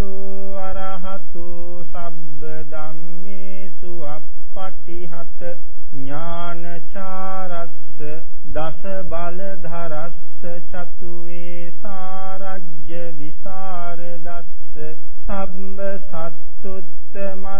භගවතු අරහතු සබ්බ ධම්මේසු අප්පටිහත ඥානචාරස්ස දස බල ධරස්ස චතු වේසාරජ්‍ය විසර දස්ස සම්බ සත්තුත්තමස්ස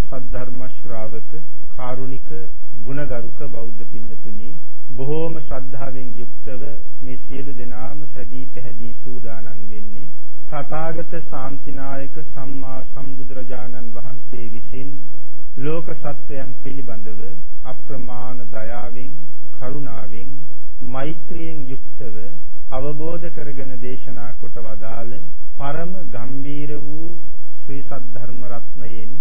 සද්ධර්ම ශ්‍රාවක කාරුණික ගුණගරුක බෞද්ධ පින්නතුනි බොහෝම ශ්‍රද්ධාවෙන් යුක්තව මේ සියලු දෙනාම සැදී පැහැදී සූදානම් වෙන්නේ තථාගත ශාන්තිනායක සම්මා සම්බුදුරජාණන් වහන්සේ විසින් ලෝක සත්වයන් පිළිබඳව අප්‍රමාණ දයාවෙන් කරුණාවෙන් මෛත්‍රියෙන් යුක්තව අවබෝධ කරගෙන දේශනා කොට වදාළ පරම ගම්බීර වූ ශ්‍රී සද්ධර්ම රත්නයෙන්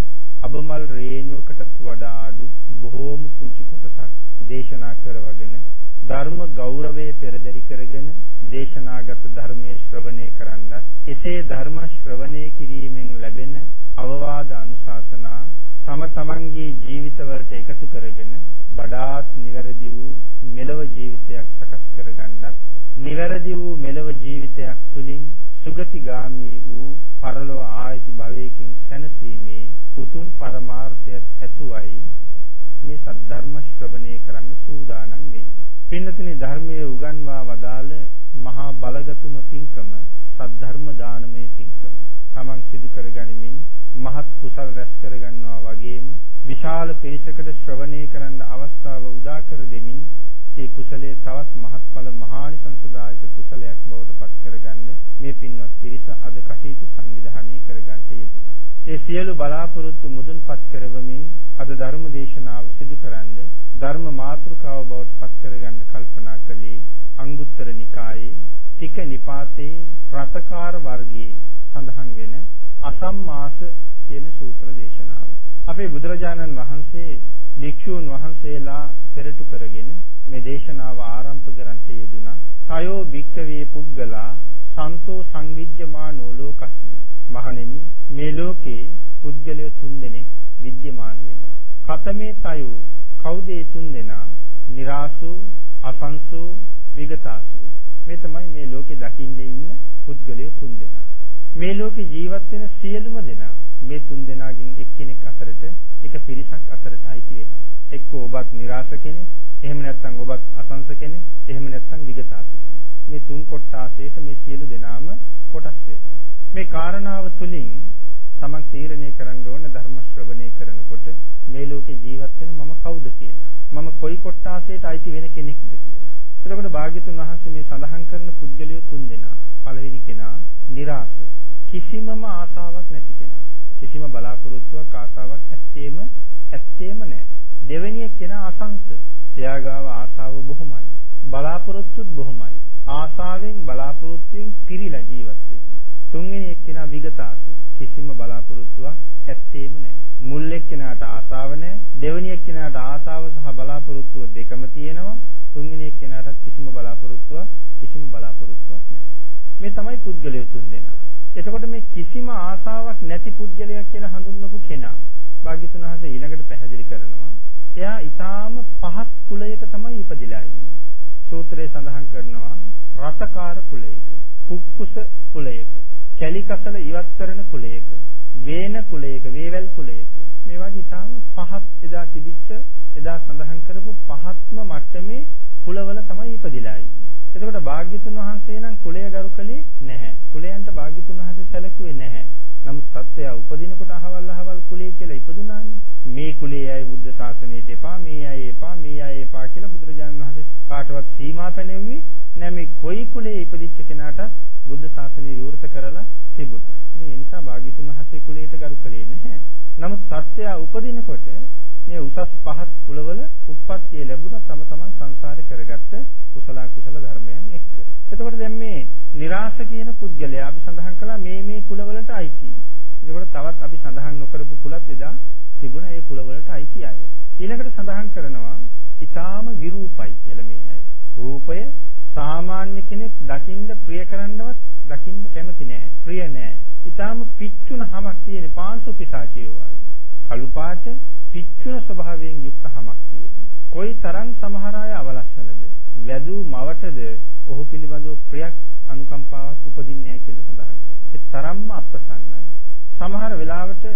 අබමල් රේණුවකටත් වඩා අඩු බොහෝම පුංචි කොටසක් දේශනා කරවගෙන ධර්ම ගෞරවයේ පෙරදරි කරගෙන දේශනාගත ධර්මයේ ශ්‍රවණය කරන්නත් එසේ ධර්ම ශ්‍රවණය කිරීමෙන් ලැබෙන අවවාද අනුශාසනා තම තමන්ගේ ජීවිතවලට එකතු කරගෙන වඩාත් නිවැරදි වූ මෙලව ජීවිතයක් සකස් කරගන්නත් නිවැරදි වූ මෙලව ජීවිතයක් තුළින් සුගතිගාමී වූ පරලොව ආයති භවයකින් සැනසීමේ උතුම් පරමාර්ථයත් ඇතුවයි මේ සද්ධර්ම ශ්‍රවණය කරන්න සූදානම් වෙන්නේ. පින්නතුනි ධර්මයේ උගන්වා වදාළ මහා බලගතුම පින්කම සද්ධර්ම දානමය පින්කම. තමන් සිදු කරගනිමින් මහත් කුසල් රැස් කරගන්නවා වගේම විශාල පිරිසකට ශ්‍රවණය කරන්න අවස්ථාව උදා කර දෙමින් ඒ කුසලයේ තවත් මහත්ඵල මහානිසංසදායක කුසලයක් බවට පත් කරගන්න මේ පින්වත් පිරිස අද කටයුතු සංවිධානය කරගන්නට යෙදුණා. ඒ සියලු බලාපොරොත්තු මුදුන්පත් කරවමින් අද ධර්ම දේශනාව සිදු කරන්න ධර්ම මාතෘකාව බවට පත් කරගන්න කල්පනා කළේ අංගුත්තර නිකායේ තික නිපාතේ රතකාර වර්ගයේ සඳහන් වෙන අසම්මාස කියන සූත්‍ර දේශනාව. අපේ බුදුරජාණන් වහන්සේ භික්ෂූන් වහන්සේලා පෙරටු කරගෙන මේ දේශනාව ආරම්භ කරන්නට යෙදුණා. තයෝ භික්කවේ පුද්ගලා සන්තෝ සංවිජ්ජමානෝ ලෝකස්මි. මහණෙනි මේ ලෝකේ පුද්ගලයෝ තුන්දෙනෙක් විද්‍යමාන වෙනවා. කතමේ තයෝ කවුද ඒ තුන්දෙනා? નિરાසු, අසංසු, විගතාසු. මේ තමයි මේ ලෝකේ දකින්නේ ඉන්න පුද්ගලයෝ තුන්දෙනා. මේ ලෝකේ ජීවත් වෙන සියලුම දෙනා මේ තුන්දෙනාගෙන් එක්කෙනෙක් අතරට එක පිරිසක් අතරට අයිති වෙනවා. එක්ක ඔබත් નિરાස කෙනෙක්, එහෙම නැත්නම් ඔබත් අසංස කෙනෙක්, එහෙම නැත්නම් විගතාස කෙනෙක්. මේ තුන් කොටාසයට මේ සියලු දෙනාම කොටස් වෙනවා. මේ කාරණාව තුළින් තමන් තීරණය කරන්න ඕන ධර්ම ශ්‍රවණය කරනකොට මේ ලෝකේ ජීවත් වෙන මම කවුද කියලා. මම කොයි කොටාසයට අයිති වෙන කෙනෙක්ද කියලා. එතකොට භාග්‍යතුන් වහන්සේ මේ සඳහන් කරන පුද්ගලයෝ තුන් දෙනා. පළවෙනි කෙනා નિરાස. කිසිමම ආසාවක් නැති කෙනා. කිසිම බලාපොරොත්තුවක් ආසාවක් ඇත්තේම ඇත්තේම නැහැ. දෙවෙනි කෙනා අසංස. එයාගාව ආසාව බොහොමයි. බලාපොරොත්තුත් බොහොමයි. ආසාවෙන් බලාපොරොත්තුෙන් පිරීලා ජීවත් වෙන්නේ. තුන්වෙනි එක්කෙනා විගතාස කිසිම බලාපොරොත්තුවක් ඇත්තේම නැහැ. මුල් එක්කෙනාට ආසාව නැහැ. දෙවෙනි එක්කෙනාට ආසාව සහ බලාපොරොත්තුව දෙකම තියෙනවා. තුන්වෙනි එක්කෙනාටත් කිසිම බලාපොරොත්තුවක් කිසිම බලාපොරොත්තුවක් නැහැ. මේ තමයි පුද්ගලය තුන් දෙනා. එතකොට මේ කිසිම ආසාවක් නැති පුද්ගලයක් කියලා හඳුන්වපු කෙනා භාග්‍යතුන් වහන්සේ ඊළඟට පැහැදිලි කරනවා එයා ඊටාම පහත් කුලයක තමයි ඉපදිලා ඉන්නේ. සූත්‍රයේ සඳහන් කරනවා රතකාර කුලයක, පුක්කුස කුලයක, කැලිකසල ඉවත් කරන කුලයක, වේන කුලයක, වේවැල් කුලයක. මේ වගේ ඊටාම පහත් එදා තිබිච්ච එදා සඳහන් කරපු පහත්ම මට්ටමේ කුලවල තමයි ඉපදිලා ඉන්නේ. එතකොට භාග්‍යතුන් වහන්සේ නම් කුලය ගරු කළේ නැහැ. කුලයන්ට භාග්‍යතුන් වහන්සේ සැලකුවේ නැහැ. නමුත් සත්‍යය උපදිනකොට අහවල් අහවල් කුලයේ කියලා ඉපදුනානේ. මේ කුලයේ අය බුද්ධ ශාසනයට එපා, මේ අය එපා, මේ අය එපා කියලා බුදුරජාණන් වහන්සේ කාටවත් සීමා පැනෙව්වේ නැහැ. මේ කොයි කුලයේ ඉපදිච්ච කෙනාට බුද්ධ ශාසනය විවෘත කරලා තිබුණා. ඉතින් ඒ නිසා භාග්‍යතුන් වහන්සේ කුලයට ගරු කළේ නැහැ. නමුත් සත්‍යය උපදිනකොට මේ උසස් පහත් කුලවල උප්පත්තිය ලැබුණා තම තමන් සංසාරේ කරගත්ත කුසල කුසල ධර්මයන් එක්ක. එතකොට දැන් මේ નિરાශ කියන පුද්ගලයා අපි සඳහන් කළා මේ මේ කුලවලට අයිති. එතකොට තවත් අපි සඳහන් නොකරපු කුලත් එදා තිබුණ ඒ කුලවලට අයිති අය. ඊළඟට සඳහන් කරනවා ඊටාම විරූපයි කියලා මේ අය. රූපය සාමාන්‍ය කෙනෙක් දකින්න ප්‍රිය කරන්නවත් දකින්න කැමති නෑ. ප්‍රිය නෑ. ඊටාම පිච්චුන හමක් තියෙන පාංශු පිසාචියෝ වගේ. කළු පාට පිච්චුන ස්වභාවයෙන් යුක්ත හමක් තියෙන. කොයි තරම් සමහර අය අවලස්සනද? වැදූ මවටද ඔහු පිළිබඳව ප්‍රියක් අනුකම්පාවක් උපදින්නේ නැහැ කියලා සඳහන් කරනවා. ඒ තරම්ම අප්‍රසන්නයි. සමහර වෙලාවට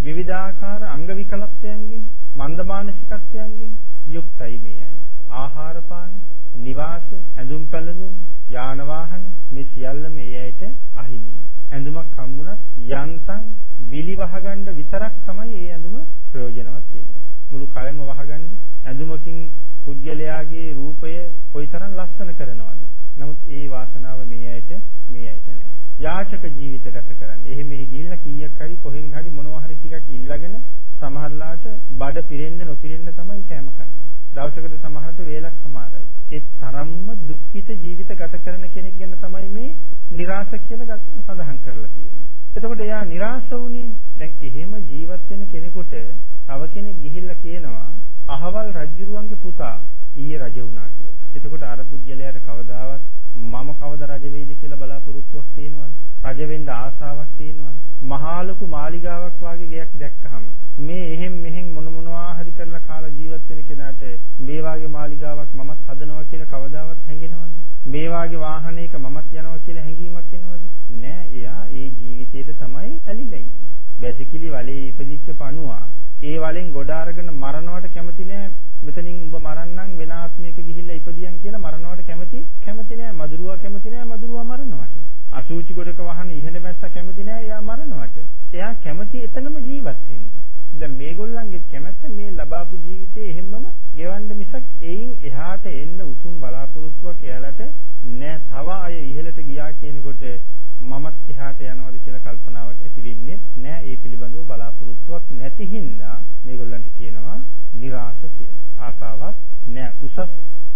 විවිධාකාර අංග විකලත්වයන්ගෙන් මන්දමානසිකත්වයන්ගෙන් යුක්තයි මේ අය. ආහාර පාන, නිවාස, ඇඳුම් පැළඳුම්, යාන වාහන මේ සියල්ලම මේ අයට අහිමි. ඇඳුමක් හම්බුණත් යන්තම් විලි වහගන්න විතරක් තමයි ඒ ඇඳුම ප්‍රයෝජනවත් වෙන්නේ. මුළු කයම වහගන්න ඇඳුමකින් පුජ්‍යලයාගේ රූපය කොයිතරම් ලස්සන කරනවද? නමුත් ඒ වාසනාව මේ ඇයට මේ ඇයට නැහැ. යාචක ජීවිත ගත කරන්නේ. එහෙම මෙහි ගිහිල්ලා කීයක් හරි කොහෙන් හරි මොනවා හරි ටිකක් ඉල්ලගෙන සමහරලාට බඩ පිරෙන්න නොපිරෙන්න තමයි කෑම කන්නේ. දවසකට සමහරට වේලක් හමාරයි. ඒ තරම්ම දුක්ඛිත ජීවිත ගත කරන කෙනෙක් ගැන තමයි මේ નિરાශ කියලා සඳහන් කරලා තියෙන්නේ. එතකොට එයා નિરાශ වුණේ දැන් එහෙම ජීවත් වෙන කෙනෙකුට තව කෙනෙක් ගිහිල්ලා කියනවා අහවල් රජුරුවන්ගේ පුතා ඊයේ රජ වුණා කියලා. එතකොට අර පුජ්‍යලයට කවදාවත් මම කවද රජ වෙයිද කියලා බලාපොරොත්තුවක් තියෙනවනේ. රජ වෙන්න ආසාවක් තියෙනවනේ. මහා ලොකු මාලිගාවක් වාගේ ගයක් දැක්කහම මේ එහෙම් මෙහෙන් මොන මොනවා හරි කරලා කාලා ජීවත් වෙන කෙනාට මේ වාගේ මාලිගාවක් මමත් හදනවා කියලා කවදාවත් හැඟෙනවද? මේ වාගේ වාහනයක මමත් යනවා කියලා හැඟීමක් එනවද? නෑ. එයා ඒ ජීවිතේට තමයි ඇලිලා ඉන්නේ. වැසිකිලි වලේ ඉපදිච්ච පණුවා ඒ වලෙන් ගොඩ අරගෙන මරණවට කැමති නෑ මෙතනින් උඹ මරන්නම් වෙන ආත්මයක ගිහිල්ලා ඉපදියන් කියලා මරණවට කැමති කැමති නෑ මදුරුවා කැමති නෑ මදුරුවා මරණවට අසූචි ගොඩක වහන ඉහළ බැස්ස කැමති නෑ එයා මරණවට එයා කැමති එතනම ජීවත් වෙන්න දැන් මේගොල්ලන්ගේ කැමැත්ත මේ ලබාපු ජීවිතේ එහෙම්මම ගෙවන්න මිසක් එයින් එහාට එන්න උතුම් බලාපොරොත්තුවක් එයාලට නෑ තව අය ඉහළට ගියා කියනකොට මමත් එහාට යනවාද කියලා කල්පනාවක් ඇති වෙන්නේ නෑ ඒ පිළිබඳව බලාපොරොත්තුවක් නැති හින්දා මේගොල්ලන්ට කියනවා નિરાශ කියලා. ආසාවක් නෑ උසස්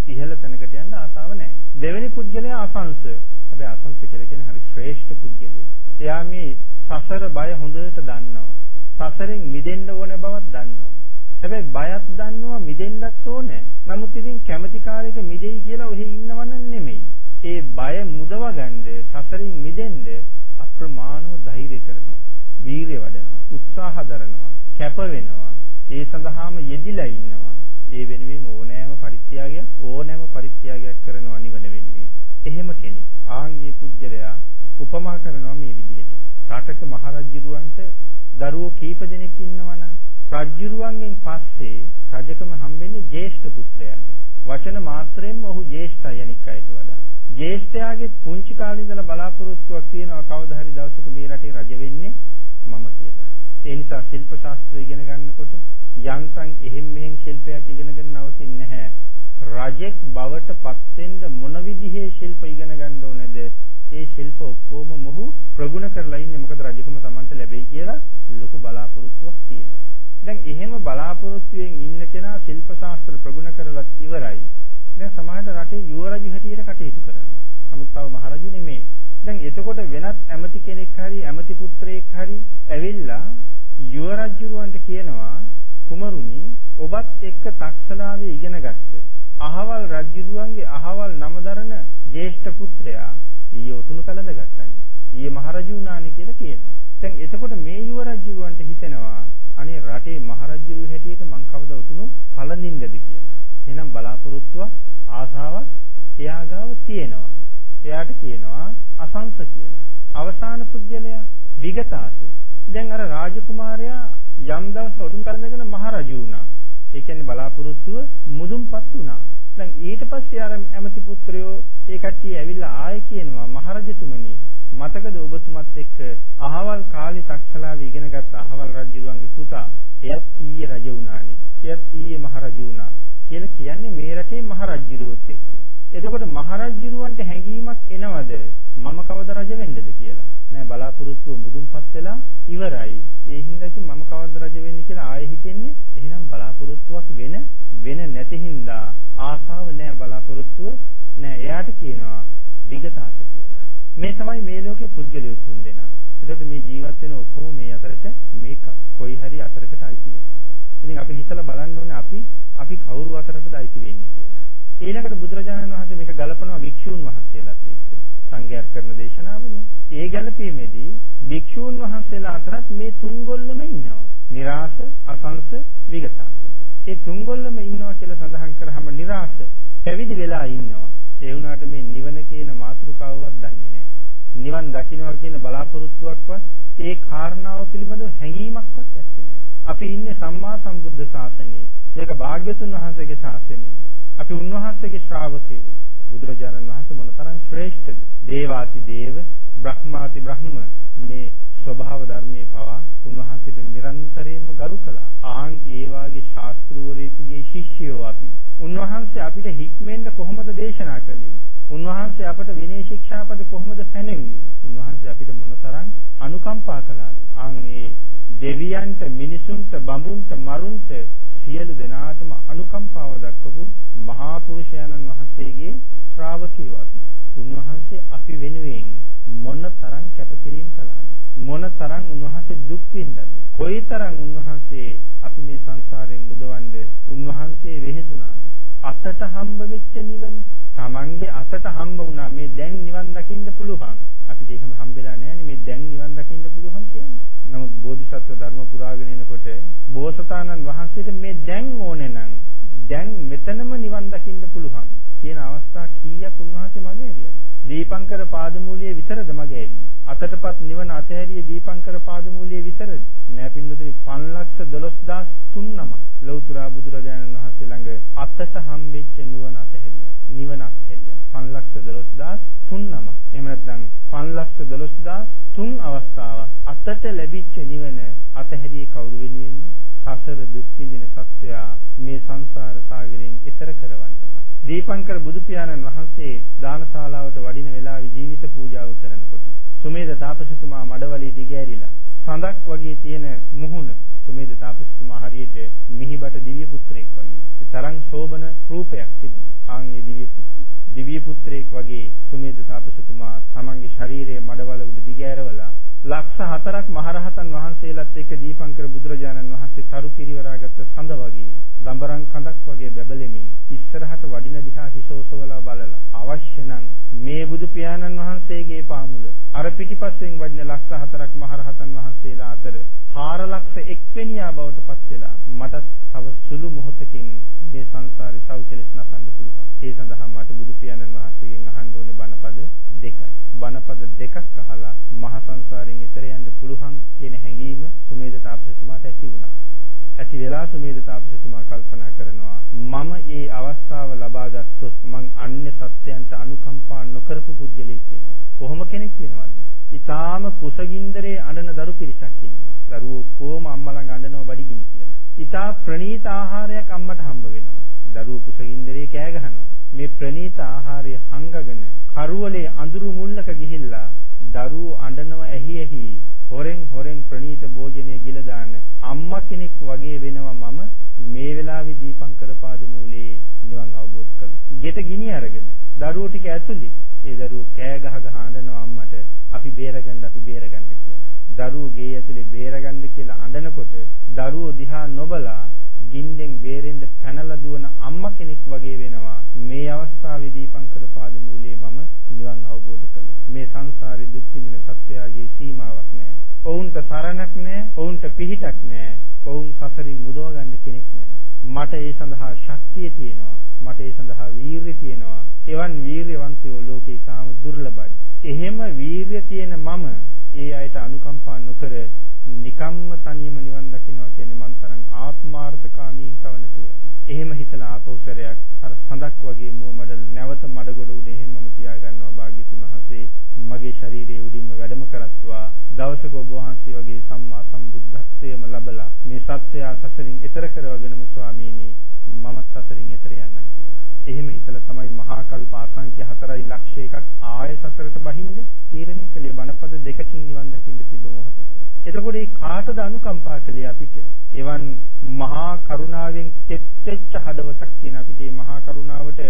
ඉහළ තැනකට යන්න ආසාව නෑ. දෙවෙනි පුද්ගලයා අසංස. හැබැයි අසංස කියලා කියන්නේ හරි ශ්‍රේෂ්ඨ පුද්ගලයෙක්. එයා මේ සසර බය හොඳට දන්නවා. සසරෙන් මිදෙන්න ඕන බවක් දන්නවා. හැබැයි බයත් දන්නවා මිදෙන්නත් ඕනේ. නමුත් ඉතින් කැමැති කාලයක මිදෙයි කියලා ඔහි ඉන්නවන්න නෙමෙයි. ඒ බය මුදව ගන්න සසරින් මිදෙන්න අප්‍රමාණව ධෛර්ය කරනවා. වීරිය වඩනවා. උත්සාහ දරනවා. කැප වෙනවා. ඒ සඳහාම යෙදිලා ඉන්නවා. ඒ වෙනුවෙන් ඕනෑම පරිත්‍යාගයක් ඕනෑම පරිත්‍යාගයක් කරනවා නිවන වෙනුවෙන්. එහෙම කෙනෙක්. ආන් මේ පුජ්‍යලයා උපමා කරනවා මේ විදිහට. රටක මහරජුරවන්ට දරුවෝ කීප දෙනෙක් ඉන්නවනම් රජුරුවන්ගෙන් පස්සේ රජකම හම්බෙන්නේ ජේෂ්ඨ පුත්‍රයාට. වචන මාත්‍රයෙන්ම ඔහු ජේෂ්ඨයි අනික් අයට වඩා. ජේෂ්ඨයාගේ පුංචි කාලේ ඉඳලා බලාපොරොත්තුවක් තියෙනවා කවදා හරි දවසක මේ රටේ රජ වෙන්නේ මම කියලා. ඒ නිසා ශිල්ප ශාස්ත්‍රය ඉගෙන ගන්නකොට යන්තම් එහෙම් මෙහෙම් ශිල්පයක් ඉගෙනගෙන නවතින්නේ නැහැ. රජෙක් බවට පත් වෙන්න මොන විදිහේ ශිල්ප ඉගෙන ගන්න ඕනේද? ඒ ශිල්ප ඔක්කොම මොහු ප්‍රගුණ කරලා ඉන්නේ මොකද රජකම Tamanට ලැබෙයි කියලා ලොකු බලාපොරොත්තුවක් තියෙනවා. දැන් එහෙම බලාපොරොත්තුෙන් ඉන්න කෙනා ශිල්ප ශාස්ත්‍ර ප්‍රගුණ කරලත් ඉවරයි. දැන් සමහරට රටේ යුව රජු හැටියට කටයුතු කරනවා. නමුත් තව මහරජු නෙමෙයි. දැන් එතකොට වෙනත් ඇමති කෙනෙක් හරි ඇමති පුත්‍රයෙක් හරි ඇවිල්ලා යුව රජුරවන්ට කියනවා කුමරුනි ඔබත් එක්ක තක්සලාවේ ඉගෙන ගත්ත අහවල් රජුරුවන්ගේ අහවල් නම දරන ජේෂ්ඨ පුත්‍රයා ඊයේ ඔටුනු කලඳ ගත්තනේ. ඊයේ මහරජු වුණානේ කියලා කියනවා. දැන් එතකොට මේ යුව රජුරවන්ට හිතෙනවා අනේ රටේ මහරජුරු හැටියට මං කවද ඔටුනු පළඳින්නද කියලා. එහෙනම් බලාපොරොත්තුවක් ආසාවක් එයා ගාව තියෙනවා. එයාට කියනවා අසංස කියලා. අවසාන පුද්ගලයා විගතාස. දැන් අර රාජකුමාරයා යම් දවසක ඔටුන් කරඳගෙන මහරජු වුණා. ඒ කියන්නේ බලාපොරොත්තුව මුදුන්පත් වුණා. දැන් ඊට පස්සේ අර ඇමති පුත්‍රයෝ ඒ කට්ටිය ඇවිල්ලා ආයෙ කියනවා මහරජතුමනි මතකද ඔබතුමත් එක්ක අහවල් කාලේ තක්ෂලාවේ ඉගෙනගත්ත අහවල් රජුගේ පුතා එයත් ඊයේ රජ වුණානේ. එයත් ඊයේ මහරජු වුණා. කියලා කියන්නේ මේ රටේ මහරජුරුවත් එක්ක. එතකොට මහරජුරුවන්ට හැඟීමක් එනවද මම කවද රජ වෙන්නද කියලා? නෑ බලාපොරොත්තුව මුදුන්පත් වෙලා ඉවරයි. ඒ හින්දා ඉතින් මම කවද රජ වෙන්නේ කියලා ආයෙ හිතෙන්නේ. එහෙනම් බලාපොරොත්තුවක් වෙන වෙන නැති හින්දා ආසාව නෑ බලාපොරොත්තුව නෑ. එයාට කියනවා විගතාස කියලා. මේ තමයි මේ ලෝකේ පුද්ගලයෝ තුන් දෙනා. එතකොට මේ ජීවත් වෙන ඔක්කොම මේ අතරට මේ කොයි හරි අතරකට අයිති වෙනවා. ඉතින් අපි හිතලා බලන්න ඕනේ අපි අපි කවුරු අතරටද අයිති වෙන්නේ කියලා. ඊළඟට බුදුරජාණන් වහන්සේ මේක ගලපනවා භික්ෂූන් වහන්සේලාත් එක්ක. සංඝයාට කරන දේශනාවනේ. ඒ ගැලපීමේදී භික්ෂූන් වහන්සේලා අතරත් මේ තුන්ගොල්ලම ඉන්නවා. નિરાස, අසංස, විගතාස. ඒ තුන්ගොල්ලම ඉන්නවා කියලා සඳහන් කරාම નિરાස පැවිදි වෙලා ඉන්නවා. ඒ වුණාට මේ නිවන කියන මාතෘකාවවත් දන්නේ නැහැ. නිවන් දකින්නවා කියන බලාපොරොත්තුවක්වත් ඒ කාරණාව පිළිබඳව හැඟීමක්වත් නැත්තේ නෑ. අපි ඉන්නේ සම්මා සම්බුද්ධ ශාසනයේ. ඒක භාග්‍යතුන් වහන්සේගේ ශාසනය. අපි උන්වහන්සේගේ ශ්‍රාවකයෝ. බුදුරජාණන් වහන්සේ මොනතරම් ශ්‍රේෂ්ඨද? දේවාති දේව, බ්‍රහ්මාති බ්‍රහ්ම මේ ස්වභාව ධර්මයේ පවා උන්වහන්සේට නිරන්තරයෙන්ම ගරු කළා. ආන් ඒ වාගේ ශාස්ත්‍රූවරයෙකුගේ ශිෂ්‍යයෝ අපි. උන්වහන්සේ අපිට හික්මෙන්න කොහොමද දේශනා කළේ? උන්වහන්සේ අපට විනය ශික්ෂාපද කොහොමද පැනෙන්නේ? උන්වහන්සේ අපිට මොනතරම් අනුකම්පා කළාද? ආන් ඒ දෙවියන්ට, මිනිසුන්ට, බඹුන්ට, මරුන්ට සියලු දෙනාටම අනුකම්පාව දක්වපු මහා පුරුෂයන්න් වහන්සේගේ ශ්‍රාවකයෝ අපි. උන්වහන්සේ අපි වෙනුවෙන් මොන තරම් කැපකිරීම කළාද? මොන තරම් උන්වහන්සේ දුක් විඳද? කොයිතරම් උන්වහන්සේ අපි මේ සංසාරයෙන් මුදවන්නේ උන්වහන්සේ වෙහෙසුණාද? අතට හම්බ වෙච්ච නිවන Tamange අතට හම්බ වුණා මේ දැන් නිවන් දකින්න පුළුවන්. අපිට එහෙම හම්බෙලා නැහැ මේ දැන් නිවන් දකින්න පුළුවන් කියන්නේ. නමුත් බෝධිසත්ව ධර්ම පුරාගෙන එනකොට බෝසතාණන් වහන්සේට මේ දැන් ඕනේ නම් දැන් මෙතනම නිවන් දකින්න පුළුවන් කියන අවස්ථා කීයක් උන්වහන්සේ මගේ ඇරියද? දීපංකර පාදමූලියේ විතරද මගේ ඇරි? අතටපත් නිවන අතහැරියේ දීපංකර පාදමූලියේ විතරද? නෑ පින්නතුනි 512003 නම ලෞතර බුදුරජාණන් වහන්සේ ළඟ අතට හම්බෙච්ච නිවන අතහැරියා. නිවන අතහැරියා. 512003 නම. එහෙම නැත්නම් 512003 අවස්ථාවක් අතට ලැබිච්ච නිවන අතහැරියේ කවුරු වෙනුවෙන්ද? සසර දුක් විඳින සත්වයා මේ සංසාර සාගරයෙන් එතර කරවන්නමයි. දීපංකර බුදු පියාණන් වහන්සේ දානශාලාවට වඩින වෙලාවේ ජීවිත පූජාව කරනකොට සුමේද තාපසතුමා මඩවලේ දිගෑරිලා සඳක් වගේ තියෙන මුහුණ සුමේද තාපසතුමා හරියට මිහිබට දිව්‍ය පුත්‍රයෙක් වගේ. ඒ තරම් ශෝභන රූපයක් තිබුණා. ආන්ගේ දිව්‍ය දිව්‍ය පුත්‍රයෙක් වගේ සුමේද තාපසතුමා තමන්ගේ ශරීරයේ මඩවල උඩ දිගෑරවලා ලක්ෂ හතරක් මහරහතන් වහන්සේලාත් එක්ක දීපංකර බුදුරජාණන් වහන්සේ තරු පිරිවරාගත්ත සඳ වගේ දඹරම් කඳක් වගේ බැබලෙමින් ඉස්සරහට වඩින දිහා හිසෝසවලා බලලා අවශ්‍ය නම් මේ බුදු පියාණන් වහන්සේගේ පාමුල අර පිටිපස්සෙන් වඩින ලක්ෂ හතරක් මහරහතන් වහන්සේලා අතර 4 ලක්ෂ එක්වෙනියා බවට පත් වෙලා මට තව සුළු මොහොතකින් මේ සංසාරේ සෞඛ්‍යලස් නසන්න පුළුවන්. ඒ සඳහා මට බුදු පියාණන් වහන්සේගෙන් අහන්න ඕනේ බණපද දෙකයි. බණපද දෙකක් අහලා මහ සංසාරයෙන් එතර යන්න පුළුවන් කියන හැඟීම සුමේද තාපසතුමාට ඇති වුණා. ඇති වෙලා සුමේද තාපසතුමා කල්පනා කරනවා මම මේ අවස්ථාව ලබා ගත්තොත් මං අන්‍ය සත්‍යයන්ට අනුකම්පා නොකරපු පුද්ගලයෙක් වෙනවා. කොහොම කෙනෙක් වෙනවද? ඊටාම කුසගින්දරේ අඬන දරු පිරිසක් ඉන්නවා. දරුවෝ කොහොම අම්මා ළඟ අඬනවා බඩගිනි කියලා. ඊටා ප්‍රණීත ආහාරයක් අම්මට හම්බ වෙනවා. දරුවෝ කුසගින්දරේ කෑ ගහනවා. මේ ප්‍රණීත ආහාරය හංගගෙන කරවලේ අඳුරු මුල්ලක ගිහිල්ලා දරුවෝ අඬනව ඇහි ඇහි හොරෙන් හොරෙන් ප්‍රණීත භෝජනය ගිල දාන්න අම්මා කෙනෙක් වගේ වෙනවා මම මේ වෙලාවේ දීපංකර පාදමූලයේ නිවන් අවබෝධ කළා. ගෙට ගිනි අරගෙන දරුවෝ ටික ඇතුලේ ඒ දරුවෝ කෑ ගහ ගහ අඬනවා අම්මට අපි බේරගන්න අපි බේරගන්න කියලා. දරුවෝ ගේ ඇතුලේ බේරගන්න කියලා අඬනකොට දරුවෝ දිහා නොබලා ගින්නෙන් බේරෙන්න පැනලා දුවන අම්මා කෙනෙක් වගේ වෙනවා. මේ අවස්ථාවේ දීපංකර පාද මූලයේ මම නිවන් අවබෝධ කළා. මේ සංසාරේ දුක් විඳින සත්‍යයගේ සීමාවක් නැහැ. ඔවුන්ට සරණක් නැහැ, ඔවුන්ට පිහිටක් නැහැ. ඔවුන් සසරින් මුදව ගන්න කෙනෙක් නැහැ. මට ඒ සඳහා ශක්තිය තියෙනවා. මට ඒ සඳහා වීරිය තියෙනවා. එවන් වීරියවන්තයෝ ලෝකේ තාම දුර්ලභයි. එහෙම වීරිය තියෙන මම ඒ අයට අනුකම්පා නොකර නිකම්ම තනියම නිවන් දකින්නවා කියන්නේ මන් තරම් ආත්මාර්ථකාමීන් කවනතු වෙනවා. එහෙම හිතලා ආපහු සැරයක් අර සඳක් වගේ මුව මඩල නැවත මඩගොඩ උඩ එහෙමම තියාගන්නවා භාග්‍යතුන් වහන්සේ මගේ ශරීරයේ උඩින්ම වැඩම කරත්වා දවසක ඔබ වහන්සේ වගේ සම්මා සම්බුද්ධත්වයේම ලබලා මේ සත්‍යය සසරින් එතර කරවගෙනම ස්වාමීනි මමත් සසරින් එතර යන්නම් කියලා. එහෙම හිතලා තමයි මහා කල්ප අසංඛ්‍ය 4 ලක්ෂ එකක් ආය සසරට බහින්න තීරණය කළේ බණපද දෙකකින් නිවන් දකින්න තිබ්බ මොහොතක. එතකොට මේ කාටද අනුකම්පා කළේ අපිට? එවන් මහා කරුණාවෙන් තෙත්ෙච්ච හදවතක් තියෙන අපිට මේ මහා කරුණාවට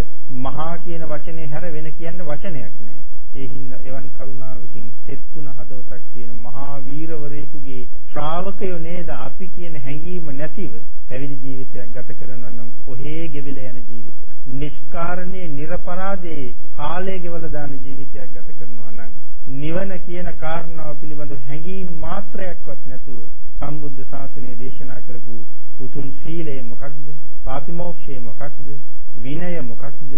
මහා කියන වචනේ හැර වෙන කියන්න වචනයක් නැහැ. ඒ හින්දා එවන් කරුණාවකින් තෙත්තුන හදවතක් තියෙන මහා වීරවරයෙකුගේ ශ්‍රාවකයෝ නේද අපි කියන හැඟීම නැතිව පැවිදි ජීවිතයක් ගත කරනවා නම් ඔහේ ගෙවිලා යන ජීවිතයක්. නිෂ්කාරණේ නිර්පරාදේ කාලය ගෙවලා දාන ජීවිතයක් ගත කරනවා නම් නිවන කියන කාරණාව පිළිබඳ හැඟීම් මාත්‍රයක්වත් නැතුව සම්බුද්ධ ශාසනය දේශනා කරපු උතුම් සීලය මොකක්ද? ප්‍රාතිමෝක්ෂය මොකක්ද? විනය මොකක්ද?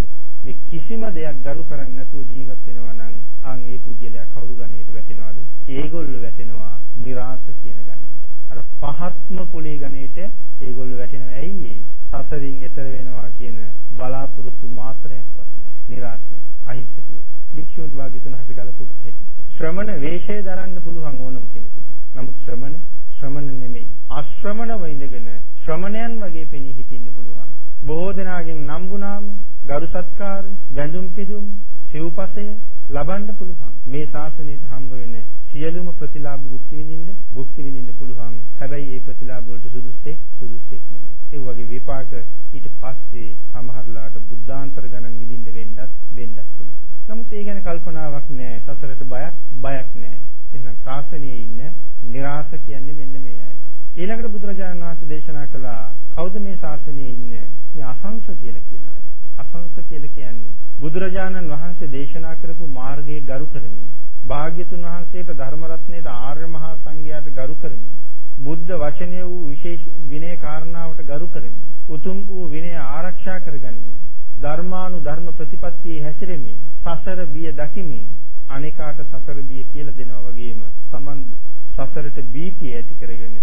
මේ කිසිම දෙයක් ගරු කරන්නේ නැතුව ජීවත් වෙනවා නම් ආන් ඒ පුජ්‍යලයා කවුරු ගණේට වැටෙනවද? ඒගොල්ලෝ වැටෙනවා નિરાස කියන ගණේට. අර පහත්ම කුලී ගණේට ඒගොල්ලෝ වැටෙනවා. ඇයි ඒ? සසරින් එතර වෙනවා කියන බලාපොරොත්තු මාත්‍රයක්වත් නැහැ. નિરાස, අහිංසකයෝ. භික්ෂුන් වාගේ තුනහස ගලපු හැටි. ශ්‍රමණ වේශය දරන්න පුළුවන් ඕනම කෙනෙකුට. නමුත් ශ්‍රමණ ශ්‍රමණ නෙමෙයි. අශ්‍රමණව ඉඳගෙන ශ්‍රමණයන් වගේ පෙනී හිටින්න පුළුවන්. බොහෝ දෙනාගෙන් නම්බුනාම ගරු සත්කාර, වැඳුම් පිදුම්, සිව්පසය ලබන්න පුළුවන්. මේ ශාසනයට හම්බ වෙන සියලුම ප්‍රතිලාභ භුක්ති විඳින්න භුක්ති විඳින්න පුළුවන්. හැබැයි ඒ ප්‍රතිලාභ වලට සුදුස්සෙක් සුදුස්සෙක් නෙමෙයි. ඒ වගේ විපාක ඊට පස්සේ සමහරලාට බුද්ධාන්තර ගණන් විඳින්න වෙන්නත් වෙන්නත් පුළුවන්. නමුත් ඒ ගැන කල්පනාවක් නැහැ. සසරට බයක් බයක් නැහැ. එහෙනම් ශාසනයේ ඉන්න નિરાශ කියන්නේ මෙන්න මේ අයට. ඊළඟට බුදුරජාණන් වහන්සේ දේශනා කළා කවුද මේ ශාසනයේ ඉන්නේ මේ අසංස කියලා කියන අය. අසංස කියලා කියන්නේ බුදුරජාණන් වහන්සේ දේශනා කරපු මාර්ගයේ ගරු කරමින් භාග්‍යතුන් වහන්සේට ධර්ම රත්නයට ආර්ය මහා සංඝයාට ගරු කරමින් බුද්ධ වචනය වූ විශේෂ විනය කාරණාවට ගරු කරමින් උතුම් වූ විනය ආරක්ෂා කරගනිමින් ධර්මානු ධර්ම ප්‍රතිපත්තියේ හැසිරෙමින් සසර බිය දකිමින් අනේකාට සසර බිය කියලා දෙනවා වගේම Taman සසරට බීතිය ඇති කරගෙන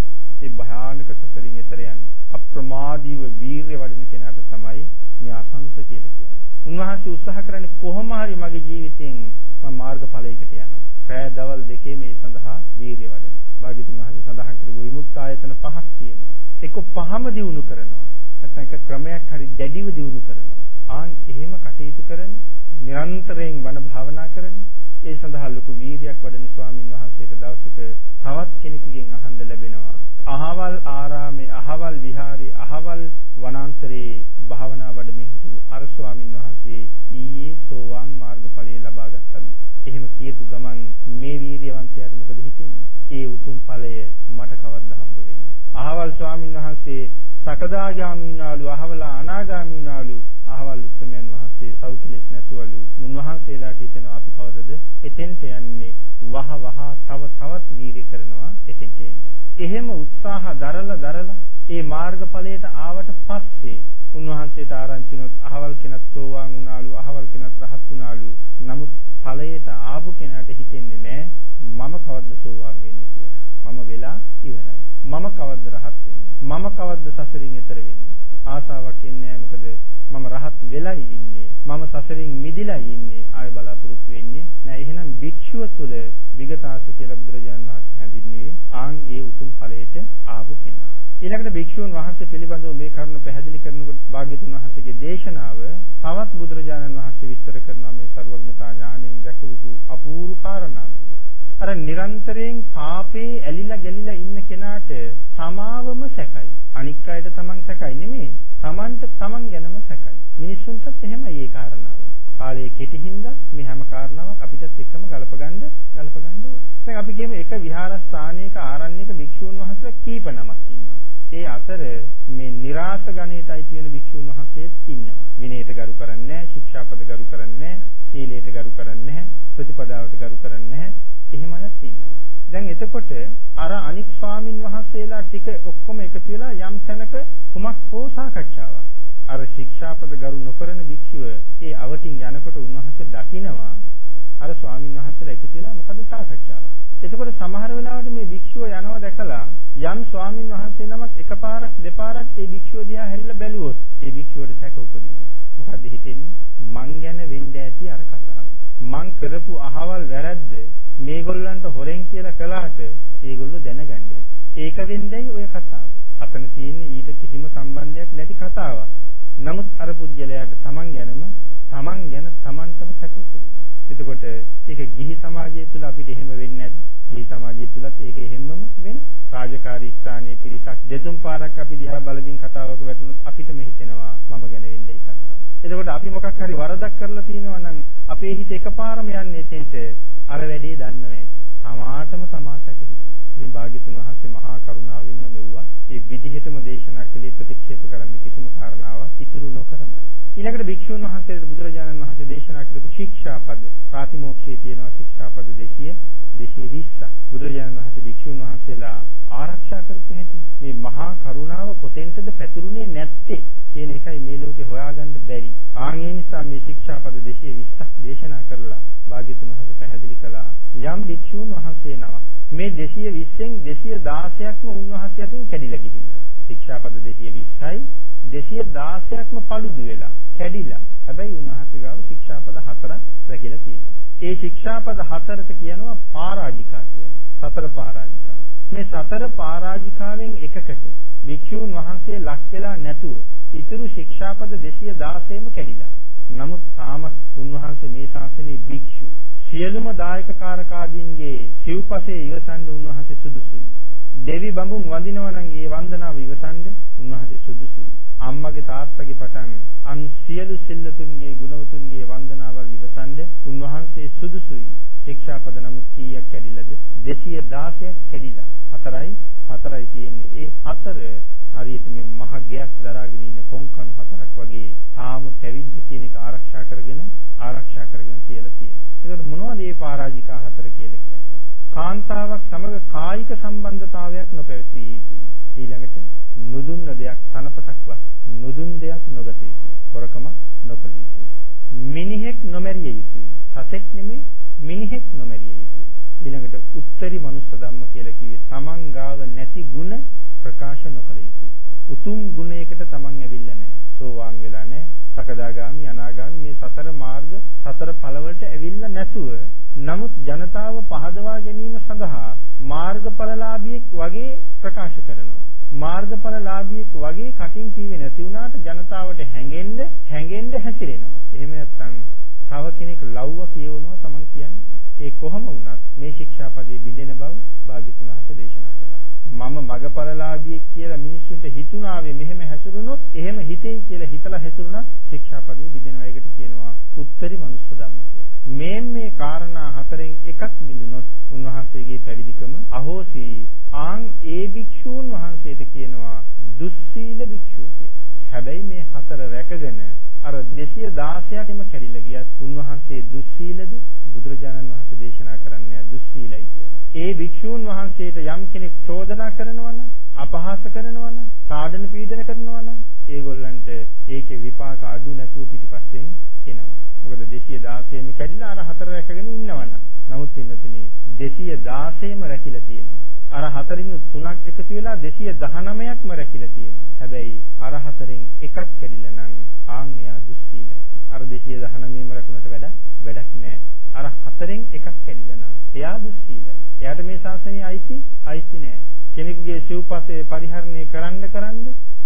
ඒ භයානක සසරින් එතර යන අප්‍රමාදීව වීරිය වඩන කෙනාට තමයි මේ අසංස කියලා කියන්නේ. උන්වහන්සේ උත්සාහ කරන්නේ කොහොම හරි මගේ ජීවිතෙන් මම මාර්ගඵලයකට යනවා. රෑ දවල් දෙකේ මේ සඳහා වීරිය වඩනවා. භාග්‍යතුන් වහන්සේ සඳහන් කරපු විමුක්ත ආයතන පහක් තියෙනවා. ඒක පහම දිනු කරනවා. නැත්නම් ඒක ක්‍රමයක් හරි දැඩිව දිනු කරනවා. ආන් එහෙම කටයුතු කරන නිරන්තරයෙන් බණ භාවනා කරන ඒ සඳහා ලොකු වීරියක් වඩන ස්වාමින් වහන්සේට දවසක තවත් කෙනෙකුගෙන් අහන්න ලැබෙනවා. අහවල් ආරාමේ, අහවල් විහාරේ, අහවල් වනාන්තරේ භාවනා වඩමින් හිටපු අර ස්වාමින් වහන්සේ ඊයේ සෝවාන් මාර්ගඵලය ලබා ගත්තලු. එහෙම කියපු ගමන් මේ වීරියවන්තයාට මොකද හිතෙන්නේ? ඒ උතුම් ඵලය මට කවද්ද හම්බ වෙන්නේ? අහවල් ස්වාමින් වහන්සේ සකදාගාමීනාලු අහවලා අනාගාමීනාලු අහවල් උත්තමයන් වහන්සේ සෞඛ්‍යලෙස් නැසුවලු මුන්වහන්සේලාට හිතෙනවා අපි කවදද එතෙන්ට යන්නේ වහ වහ තව තවත් වීර්ය කරනවා එතෙන්ට එන්නේ. එහෙම උත්සාහ දරලා දරලා ඒ මාර්ගඵලයට ආවට පස්සේ උන්වහන්සේට ආරංචිනොත් අහවල් කෙනත් සෝවාන් වුණාලු අහවල් කෙනත් රහත් වුණාලු නමුත් ඵලයට ආපු කෙනාට හිතෙන්නේ නැහැ මම කවද්ද සෝවාන් වෙන්නේ කියලා. මම වෙලා ඉවරයි. මම කවද්ද රහත් වෙන්නේ? මම කවද්ද සසරින් එතර වෙන්නේ? ආසාවක් එන්නේ නැහැ මොකද මම රහත් වෙලයි ඉන්නේ. මම සසරින් මිදිලා ඉන්නේ. ආය බලාපොරොත්තු වෙන්නේ නෑ. එහෙනම් භික්ෂුව තුළ විගතාස කියලා බුදුරජාණන් වහන්සේ හැඳින්වුවේ ආන් ඒ උතුම් ඵලයට ආපු කෙනා. ඊළඟට භික්ෂුන් වහන්සේ පිළිබඳව මේ කරුණ පැහැදිලි කරනකොට භාග්‍යතුන් වහන්සේගේ දේශනාව තවත් බුදුරජාණන් වහන්සේ විස්තර කරනවා මේ ਸਰවඥතා ඥාණයෙන් දැකපු අපූර්ව කාරණාව. අර නිරන්තරයෙන් පාපේ ඇලිලා ගැලිලා ඉන්න කෙනාට සමාවම සැකයි. අනික් අයට තමන් සැකයි නෙමෙයි. Tamanට Taman ගැනම සැකයි. මිනිස්සුන්ටත් එහෙමයි ඒ කාරණාව. කාලයේ කෙටි හින්දා මේ හැම කාරණාවක් අපිටත් එක්කම ගලපගන්න ගලපගන්න ඕනේ. දැන් අපි කියමු එක විහාරස්ථානයක ආරණ්‍යක භික්ෂූන් වහන්සේලා කීප නමක් ඉන්නවා. ඒ අතර මේ નિરાස ගණයට අයිති වෙන භික්ෂූන් වහන්සේත් ඉන්නවා. විනයට ගරු කරන්නේ නැහැ, ශික්ෂාපද ගරු කරන්නේ නැහැ, සීලයට ගරු කරන්නේ නැහැ, ප්‍රතිපදාවට ගරු කරන්නේ නැහැ. එහෙම අයත් ඉන්නවා. දැන් එතකොට අර අනික් ස්වාමින් වහන්සේලා ටික ඔක්කොම එකතු වෙලා යම් තැනක කුමක් හෝ සාකච්ඡාවක්. අර ශික්ෂාපද ගරු නොකරන භික්ෂුව ඒ අවටින් යනකොට උන්වහන්සේ දකිනවා අර ස්වාමින් වහන්සේලා එකතු වෙලා මොකද සාකච්ඡාවක්. එතකොට සමහර වෙලාවට මේ භික්ෂුව යනවා දැකලා යම් ස්වාමින් වහන්සේ නමක් එකපාරක් දෙපාරක් ඒ භික්ෂුව දිහා හැරිලා බැලුවොත් ඒ භික්ෂුවට සැක උපදිනවා. මොකද්ද හිතෙන්නේ? මං ගැන වෙන්න ඇති අර කතාව. මං කරපු අහවල් වැරද්ද මේගොල්ලන්ට හොරෙන් කියලා කළාට ඒගොල්ලෝ දැනගන්නේ. ඒක වෙන්නේ ඔය කතාව. අතන තියෙන්නේ ඊට කිසිම සම්බන්ධයක් නැති කතාවක්. නමුත් අර පුජ්‍යලයාට Taman ගැනම Taman ගැන Tamanටම සැක උපදිනවා. එතකොට ඒක ගිහි සමාජය තුළ අපිට එහෙම වෙන්නේ නැද්ද? ගිහි සමාජය තුලත් ඒක එහෙමම වෙනවා. රාජකාරී ස්ථානයේ පිරිසක් දෙතුන් පාරක් අපි දිහා බලමින් කතාවක වැටුණොත් අපිටම හිතෙනවා මම ගැන වෙන්නේ කතාව. එතකොට අපි මොකක් හරි වරදක් කරලා තියෙනවා නම් අපේ හිත එකපාරම යන්නේ එතෙන්ට අර වැඩේ දන්නව ඇති. තමාටම තමා සැක හිතෙනවා. ඉතින් භාග්‍යතුන් වහන්සේ මහා කරුණාවෙන්ම මෙව්වා. ඒ විදිහටම දේශනා කළේ ප්‍රතික්ෂේප කරන්න කිසිම කාරණාවක් ඉතුරු නොකරමයි. ඊළඟට භික්ෂුන් වහන්සේට බුදුරජාණන් වහන්සේ දේශනා කරපු ශික්ෂාපද ප්‍රාතිමෝක්ෂයේ තියෙනවා ශික්ෂාපද 200 220ක්. බුදුරජාණන් වහන්සේ භික්ෂුන් වහන්සේලා ආරක්ෂා කරපු හැටි මේ මහා කරුණාව කොතෙන්ටද පැතුරුනේ නැත්තේ කියන එකයි මේ ලෝකේ හොයාගන්න බැරි. ආන් ඒ නිසා මේ ශික්ෂාපද 220ක් දේශනා කරලා භාග්‍යතුන් වහන්සේ පැහැදිලි කළා යම් භික්ෂුන් වහන්සේ නමක් මේ 220න් 216ක්ම උන්වහන්සේ අතින් කැඩිලා ගිහිල්ලා. ශික්ෂාපද 220යි 216ක්ම paludu වෙලා කැඩිලා. හැබැයි උන්වහන්සේ ගාව ශික්ෂාපද හතරක් රැකිලා තියෙනවා. ඒ ශික්ෂාපද හතරට කියනවා පරාජිකා කියලා. සතර පරාජිකා. මේ සතර පරාජිකාවෙන් එකකට භික්ෂූන් වහන්සේ ලක් වෙලා නැතුව ඉතුරු ශික්ෂාපද 216ම කැඩිලා. නමුත් තාමත් උන්වහන්සේ මේ ශාසනයේ භික්ෂු සියලුම දායක කාරකාදීන්ගේ සිව්පසේ ඉවසන්න උන්වහන්සේ සුදුසුයි. දෙවි බඹුන් වඳිනවා නම් ඒ වන්දනාව ඉවසන්න උන්වහන්සේ සුදුසුයි. අම්මගේ තාත්තගේ පටන් අන් සියලු සිල්ලතුන්ගේ ගුණවතුන්ගේ වන්දනාවල් ඉවසන්න උන්වහන්සේ සුදුසුයි. ශික්ෂාපද නමුත් කීයක් කැඩිලාද? 216ක් කැඩිලා. හතරයි හතරයි තියෙන්නේ. ඒ හතර හරියට මේ මහ ගයක් දරාගෙන ඉන්න කොංකණු හතරක් වගේ තාම පැවිද්ද කියන එක ආරක්ෂා කරගෙන ආරක්ෂා කරගෙන කියලා තියෙනවා. ඒකට මොනවද මේ පරාජිකා හතර කියලා කියන්නේ? කාන්තාවක් සමග කායික සම්බන්ධතාවයක් නොපැවතිය යුතුයි. ඊළඟට නුදුන්න දෙයක් තනපතක්වත් නුදුන් දෙයක් නොගත යුතුයි. හොරකම නොකළ යුතුයි. මිනිහෙක් නොමැරිය යුතුයි. සතෙක් නෙමෙයි මිනිහෙක් නොමැරිය යුතුයි. ඊළඟට උත්තරී මනුස්ස ධම්ම කියලා කිව්වේ තමන් ගාව නැති ಗುಣ ප්‍රකාශ නොකළ යුතුයි. උතුම් ගුණයකට තමන් ඇවිල්ලා නැහැ. සෝවාන් වෙලා නැහැ. සකදාගාමි අනාගාමි මේ සතර මාර්ග සතර ඵලවලට ඇවිල්ලා නැතුව නමුත් ජනතාව පහදවා ගැනීම සඳහා මාර්ගඵලලාභියෙක් වගේ ප්‍රකාශ කරනවා. මාර්ගඵලලාභියෙක් වගේ කටින් කියවේ නැති වුණාට ජනතාවට හැඟෙන්න හැඟෙන්න හැසිරෙනවා. එහෙම නැත්නම් තව කෙනෙක් ලව්ව කියවනවා Taman කියන්නේ. ඒ කොහොම වුණත් මේ ශික්ෂාපදේ බිඳෙන බව භාග්‍යතුන් වහන්සේ දේශනා කළා. මම මගපරලාභියෙක් කියලා මිනිස්සුන්ට හිතුණාවේ මෙහෙම හැසිරුණොත් එහෙම හිතෙයි කියලා හිතලා හැසිරුණා ශික්ෂාපදේ බිඳෙනවා. ඒකට කියනවා උත්තරී මනුස්ස ධම්ම කියලා. මේ මේ කාරණා හතරෙන් එකක් බිඳුනොත් උන්වහන්සේගේ පැවිදිකම අහෝසි ආන් ඒ භික්ෂූන් වහන්සේට කියනවා දුස්සීල භික්ෂුව කියලා. හැබැයි මේ හතර රැකගෙන අර 216ක්ම කැඩිලා ගියත් උන්වහන්සේ දුස්සීලද බුදුරජාණන් වහන්සේ දේශනා කරන්නේ දුස්සීලයි කියලා. ඒ භික්ෂූන් වහන්සේට යම් කෙනෙක් චෝදනා කරනවා නම් අපහාස කරනවා නම් සාඩන පීඩන කරනවා නම් ඒගොල්ලන්ට ඒකේ විපාක අඩු නැතුව පිටිපස්සෙන් එනවා. මොකද 216ම කැඩිලා අර හතර රැකගෙන ඉන්නවනම්. නමුත් ඉන්නතුනි 216ම රැකිලා තියෙනවා. අර හතරින් තුනක් එකතු වෙලා 219ක්ම රැකිලා තියෙනවා. හැබැයි අර හතරෙන් එකක් කැඩිලා නම් ආන් එයා දුස්සීලයි. අර 219ම රැකුණට වැඩ වැඩක් නැහැ. අර හතරෙන් එකක් කැඩිලා නම් එයා දුස්සීලයි. එයාට මේ ශාසනය අයිති අයිති නැහැ. කෙනෙකුගේ සිව්පසේ පරිහරණය කරන්න කරන්න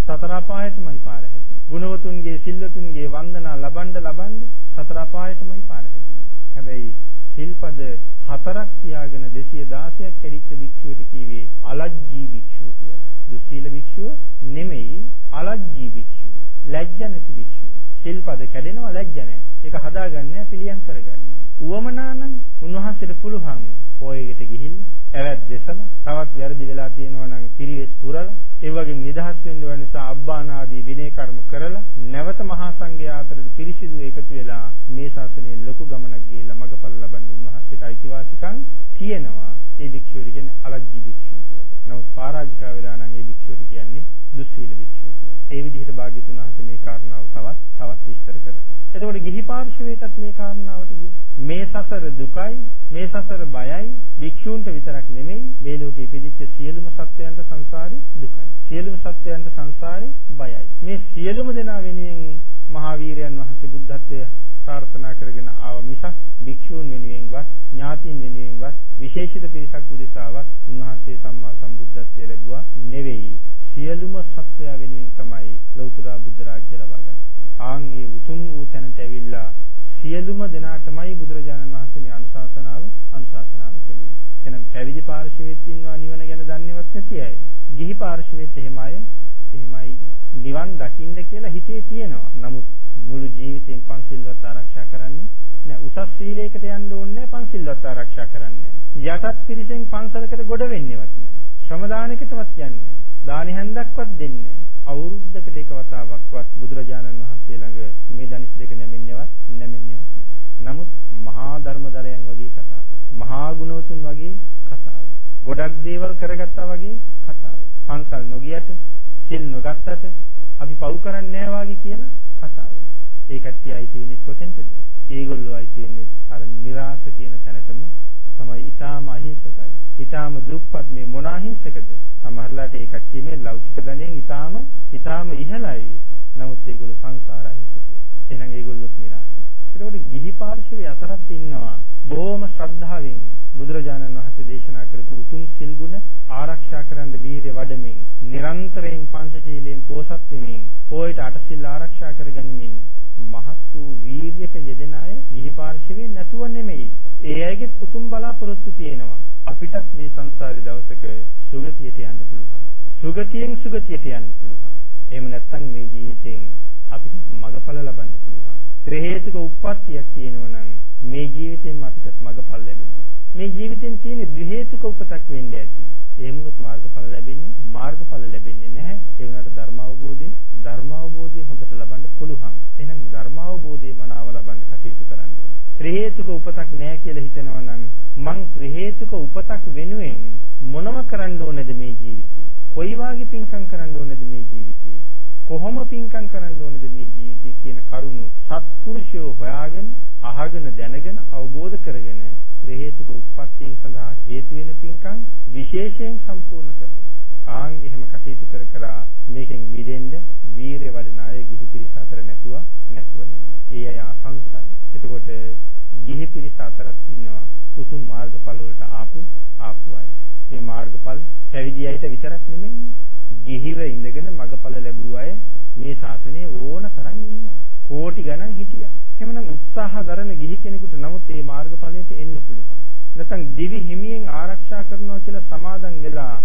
සතර අපායටමයි පාර හැදෙන්නේ. ගුණවතුන්ගේ සිල්වතුන්ගේ වන්දනා ලබන්න ලබන්න සතර අපායටමයි පාර හැදෙන්නේ. හැබැයි සිල්පද හතරක් තියාගෙන 216ක් කැඩිච්ච භික්ෂුවට කීවේ අලජ්ජී භික්ෂුව කියලා. දුස්සීල භික්ෂුව නෙමෙයි අලජ්ජී භික්ෂුව. ලැජ්ජ නැති භික්ෂුව. සිල්පද කැඩෙනවා ලැජ්ජ නැහැ. ඒක හදාගන්නේ පිළියම් කරගන්නේ. උවමනා නම් උන්වහන්සේට පුළුවන් පොයේකට ගිහිල්ලා ඇවැත් දෙසලා තවත් වැරදි වෙලා තියෙනවා නම් පිරිවෙස් පුරලා ඒ වගේ නිදහස් වෙන්න වෙන නිසා අබ්බානාදී විනය කර්ම කරලා නැවත මහා සංඝයා අතරට පිරිසිදු එකතු වෙලා මේ ශාසනයේ ලොකු ගමනක් ගිහිල්ලා මගපල ලබන්න උන්වහන්සේට අයිතිවාසිකම් තියෙනවා. ඒ භික්ෂුවට කියන්නේ අලජ්ජි භික්ෂුව කියලා. නමුත් පරාජිකා වෙලා නම් ඒ භික්ෂුවට කියන්නේ දුස්සීල භික්ෂුව කියලා. ඒ විදිහට භාග්‍යතුන් වහන්සේ මේ කාරණාව තවත් තවත් විස්තර කරනවා. එතකොට ගිහි පාර්ශවයටත් මේ කාරණාවට ගියේ. මේ සසර දුකයි, මේ සසර බයයි භික්ෂූන්ට විතරක් නෙමෙයි මේ ලෝකේ ඉපදිච්ච සියලුම සත්වයන්ට සංසාරේ දුකයි. සියලුම සත්වයන්ට සංසාරේ බයයි. මේ සියලුම දෙනා වෙනුවෙන් මහා වීරයන් වහන්සේ බුද්ධත්වයේ ප්‍රාර්ථනා කරගෙන ආව මිසක් භික්ෂූන් වෙනුවෙන්වත් ඥාතීන් වෙනුවෙන්වත් විශේෂිත පිරිසක් උදෙසාවත් උන්වහන්සේ සම්මා සම්බුද්ධත්වයේ ලැබුවා නෙවෙයි. සියලුම සත්වයා වෙනුවෙන් තමයි ලෞතර බුද්ධ රාජ්‍ය ලබාගත්තේ. ආන් ඒ උතුම් වූ තැනට ඇවිල්ලා සියලුම දෙනාටමයි බුදුරජාණන් වහන්සේ මේ අනුශාසනාව අනුශාසනාව කළේ. එහෙනම් පැවිදි පාර්ශවයේත් ඉන්නවා නිවන ගැන දන්නේවත් නැති අය. ගිහි පාර්ශවයේත් එහෙම අය එහෙමයි නිවන් දකින්න කියලා හිතේ තියෙනවා. නමුත් මුළු ජීවිතේම පන්සිල්වත් ආරක්ෂා කරන්නේ නෑ. උසස් සීලයකට යන්න ඕනේ නෑ පන්සිල්වත් ආරක්ෂා කරන්නේ. යටත් පිරිසෙන් පන්සලකට ගොඩ වෙන්නේවත් නෑ. ශ්‍රම දානකටවත් යන්නේ. දානි හැන්දක්වත් දෙන්නේ අවුරුද්දකට එක වතාවක්වත් බුදුරජාණන් වහන්සේ ළඟ මේ ධනිස් දෙක නැමෙන්නේවත් නැමෙන්නේවත් නෑ. නමුත් මහා ධර්මදරයන් වගේ කතාව. මහා ගුණවතුන් වගේ කතාව. ගොඩක් දේවල් කරගත්තා වගේ කතාව. පන්සල් නොගියට, තෙල් නොගත්තට අපි පව් කරන්නේ නැහැ කියන කතාව. ඒකත් ඇයිති වෙන්නේ කොතෙන්ද? ඒගොල්ලෝ ඇයිති වෙන්නේ අර નિરાශ කියන තැනටම තමයි ඊටාම අහිංසකයි. ඊටාම දුප්පත් මේ මොන අහිංසකද? සමහරලාට ඒකත් කියන්නේ ලෞකික ධනෙන් ඊටාම ඊටාම ඉහළයි. නමුත් ඒගොල්ලෝ සංසාර අහිංසකයි. එහෙනම් ඒගොල්ලොත් નિરાශයි. ඒකෝට ගිහි පාර්ශවයේ අතරත් ඉන්නවා. බොහොම ශ්‍රද්ධාවෙන් බුදුරජාණන් වහන්සේ දේශනා කරපු උතුම් සිල් ගුණ ආරක්ෂා කරන්න වීරිය වඩමින් නිරන්තරයෙන් පංචශීලයෙන් පෝසත් වෙමින් පොයට අටසිල් ආරක්ෂා කරගනිමින් මහත් වූ වීරියක යෙදෙන අය ගිහි පාර්ශවයේ නැතුව නෙමෙයි. ඒ අයගේ උතුම් බලාපොරොත්තු තියෙනවා. අපිටත් මේ සංසාරේ දවසක සුගතියට යන්න පුළුවන්. සුගතියෙන් සුගතියට යන්න පුළුවන්. එහෙම නැත්නම් මේ ජීවිතෙන් අපිට මගඵල ලබන්න පුළුවන්. ත්‍රි හේතුක උප්පත්තියක් තියෙනවා නම් මේ ජීවිතෙන්ම අපිටත් මගඵල ලැබෙනවා. මේ ජීවිතෙන් තියෙන ද්වි හේතුක උපතක් වෙන්න ඇති. එහෙමනොත් මාර්ගඵල ලැබෙන්නේ මාර්ගඵල ලැබෙන්නේ නැහැ. ඒ වුණාට ධර්ම අවබෝධය ධර්ම අවබෝධය හොඳට ලබන්න පුළුවන්. එහෙනම් ධර්ම අවබෝධය මනාව ලබන්න කටයුතු කරන්න ඕනේ. ත්‍රි හේතුක උපතක් නැහැ කියලා හිතනවා නම් මං ත්‍රි හේතුක උපතක් වෙනුවෙන් මොනව කරන්න ඕනේද මේ ජීවිතේ? කොයි වාගේ පින්කම් කරන්න ඕනේද මේ ජීවිතේ? කොහොම පින්කම් කරන්න ඕනේද මේ ජීවිතේ කියන කරුණු සත්පුරුෂයෝ හොයාගෙන අහගෙන දැනගෙන අවබෝධ කරගෙන ත්‍රි හේතුක උප්පත්තියෙන් සඳහා හේතු වෙන පින්කම් විශේෂයෙන් සම්පූර්ණ කරනවා. ආන් එහෙම කටයුතු කර කර මේකෙන් මිදෙන්න වීරිය වඩන අය ගිහි පිරිස අතර නැතුව නැතුව නෙමෙයි. ඒ අය අසංසයි. එතකොට ගිහි පිරිස අතරත් ඉන්නවා උතුම් මාර්ගඵල වලට ආපු ආපු අය. මේ මාර්ගඵල පැවිදි අයට විතරක් නෙමෙයි. ගිහිව ඉඳගෙන මගඵල ලැබුව අය මේ ශාසනයේ ඕන තරම් ඉන්නවා. කෝටි ගණන් හිටියා. එහෙමනම් උත්සාහ දරන ගිහි කෙනෙකුට නමුත් මේ මාර්ගඵලයට එන්න පුළුවන්. නැත්නම් දිවි හිමියෙන් ආරක්ෂා කරනවා කියලා සමාදන් වෙලා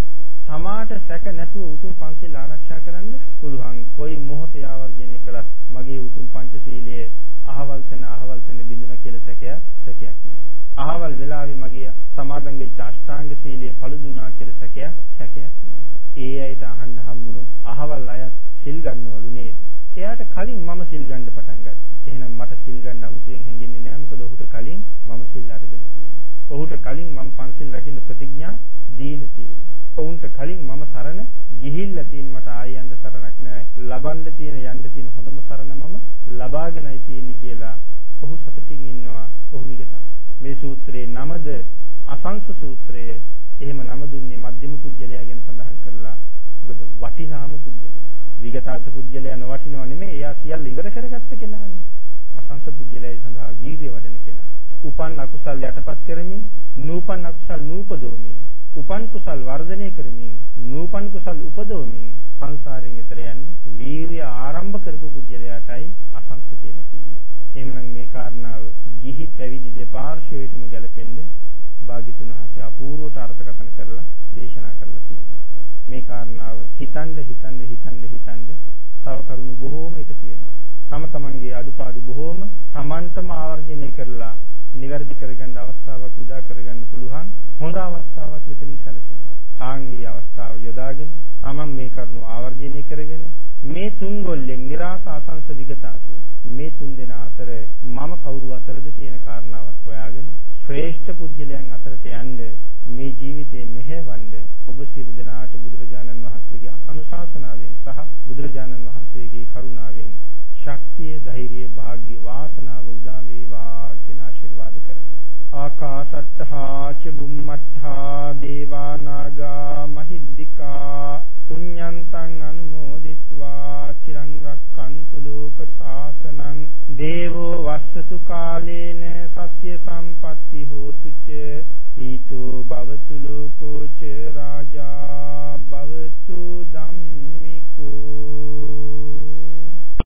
තමාට සැක නැතුව උතුම් පංචශීල ආරක්ෂා කරන්න පුළුවන්. කොයි මොහොතේ ආවර්ජනය කළත් මගේ උතුම් පංචශීලයේ අහවල් තැන අහවල් තැන බිඳුන කියලා සැකයක් සැකයක් නැහැ. අහවල් වෙලාවේ මගේ සමාදන් වෙච්ච අෂ්ටාංග සීලයේ පළුදුනා කියලා සැකයක් සැකයක් නැහැ. ඒ අයට අහන්න හම්බුනොත් අහවල් අය සිල් ගන්නවලු නේද? එයාට කලින් මම සිල් ගන්න පටන් ගත්තා. එහෙනම් මට සිල් ගන්න අමුතුවෙන් හැංගෙන්නේ නැහැ. මොකද ඔහුට කලින් මම සිල් අරගෙන තියෙනවා. ඔහුට කලින් මම පන්සිල් රකින්න ප්‍රතිඥා දීලා තියෙනවා. ඔවුන්ට කලින් මම සරණ ගිහිල්ලා තියෙන මට ආයෙ යන්න සරණක් නැහැ. ලබන්න තියෙන යන්න තියෙන හොඳම සරණ මම ලබාගෙනයි තියෙන්නේ කියලා ඔහු සතුටින් ඉන්නවා. ඔහු විගතයි. මේ සූත්‍රයේ නමද අසංස සූත්‍රය එහෙම නම දුන්නේ මධ්‍යම පුජ්‍යලයා ගැන සඳහන් කරලා මොකද වටිනාම පුජ්‍යලයා. විගතාස පුජ්‍යලයා නොවටිනව නෙමෙයි එයා සියල්ල ඉවර කරගත්ත කෙනානේ. අසංස පුජ්‍යලයා සඳහා වීර්ය වඩන කෙනා. උපන් අකුසල් යටපත් කරමින් නූපන් අකුසල් නූපදවමින් උපන් කුසල් වර්ධනය කරමින් නූපන් කුසල් උපදවමින් සංසාරයෙන් එතර යන්න වීර්ය ආරම්භ කරපු පුජ්‍යලයාටයි අසංස කියලා කියන්නේ. එහෙනම් මේ කාරණාව ගිහි පැවිදි දෙපාර්ශ්වයටම ගැලපෙන්නේ භාග්‍යතුන් වහන්සේ අපූර්වට අර්ථකථන කරලා දේශනා කරලා තියෙනවා. මේ කාරණාව හිතන්න හිතන්න හිතන්න හිතන්න තව කරුණු බොහෝම එකතු වෙනවා. තම තමන්ගේ අඩුපාඩු බොහෝම තමන්ටම ආවර්ජනය කරලා නිවැරදි කරගන්න අවස්ථාවක් උදා කරගන්න පුළුවන් හොඳ අවස්ථාවක් මෙතනින් සැලසෙනවා. ආන්ගේ අවස්ථාව යොදාගෙන තමන් මේ කරුණු ආවර්ජනය කරගෙන මේ තුන් ගොල්ලෙන් નિરાස ආසංස විගතාස මේ තුන් දෙනා අතර මම කවුරු අතරද කියන කාරණාවත් හොයාගෙන ශ්‍රේෂ්ඨ පුජ්‍යලයන් අතරට යන්න මේ ජීවිතේ මෙහෙවන්න ඔබ සියලු දෙනාට බුදුරජාණන් වහන්සේගේ අනුශාසනාවෙන් සහ බුදුරජාණන් වහන්සේගේ කරුණාවෙන් ශක්තිය ධෛර්යය වාග්ය වාසනාව උදා වේවා කියලා ආශිර්වාද කරනවා. ආකාශට්ඨා ච බුම්මට්ඨා දේවා නාග මහිද්దికා පුඤ්ඤන්තං අනුමෝදිත්වා චිරං රක්칸තු ලෝක සාසනං දේවෝ වස්සතු කාලේන සස්්‍ය සම්පත්ති හෝතු ච ඊතෝ භවතු ලෝකෝ ච රාජා භවතු ධම්මිකෝ